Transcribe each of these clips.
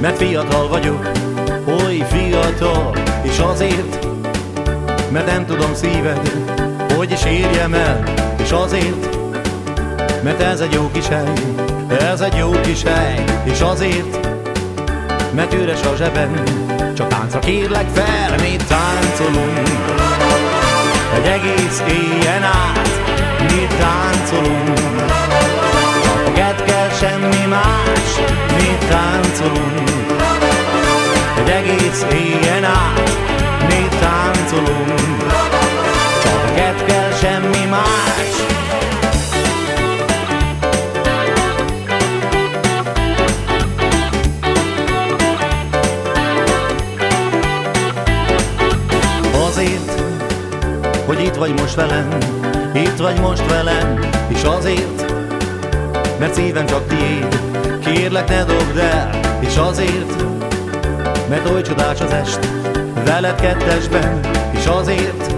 Mert fiatal vagyok, oly fiatal És azért, mert nem tudom szíved Hogy is érjem el. És azért, mert ez egy jó kis hely Ez egy jó kis hely. És azért, mert üres a zsebem Csak táncra kérlek fel, mi táncolunk? Egy egész éjjel át Mi táncolunk egész éjjel át Mi táncolunk. Csak kell, semmi más. Azért, hogy itt vagy most velem, itt vagy most velem, és azért, mert szívem csak tiéd, kérlek ne dobd el, és azért, mert oly csodás az est, veled kettesben, és azért,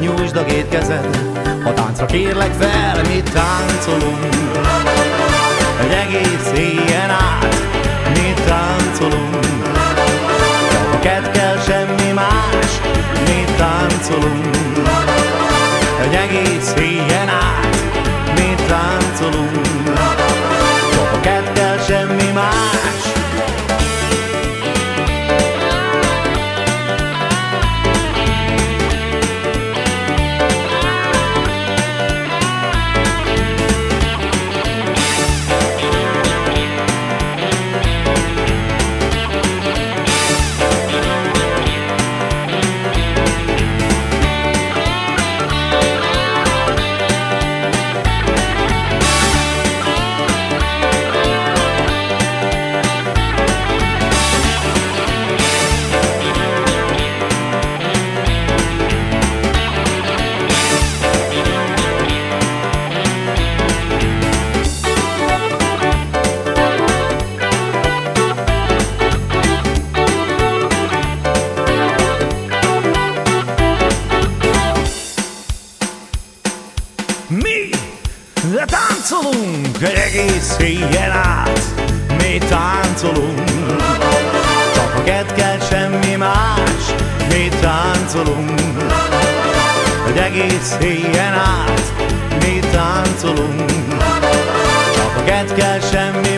nyújtsd a két kezed, a táncra kérlek fel, mi táncolunk, egy egész éjjel át, mi táncolunk, csak kell semmi más, mi táncolunk. Egy egész éjjel át mi táncolunk. Csak kell de táncolunk egy egész éjjel át, mi táncolunk. A kell semmi más, mi táncolunk. Egy egész éjjel át, mi táncolunk. A kell semmi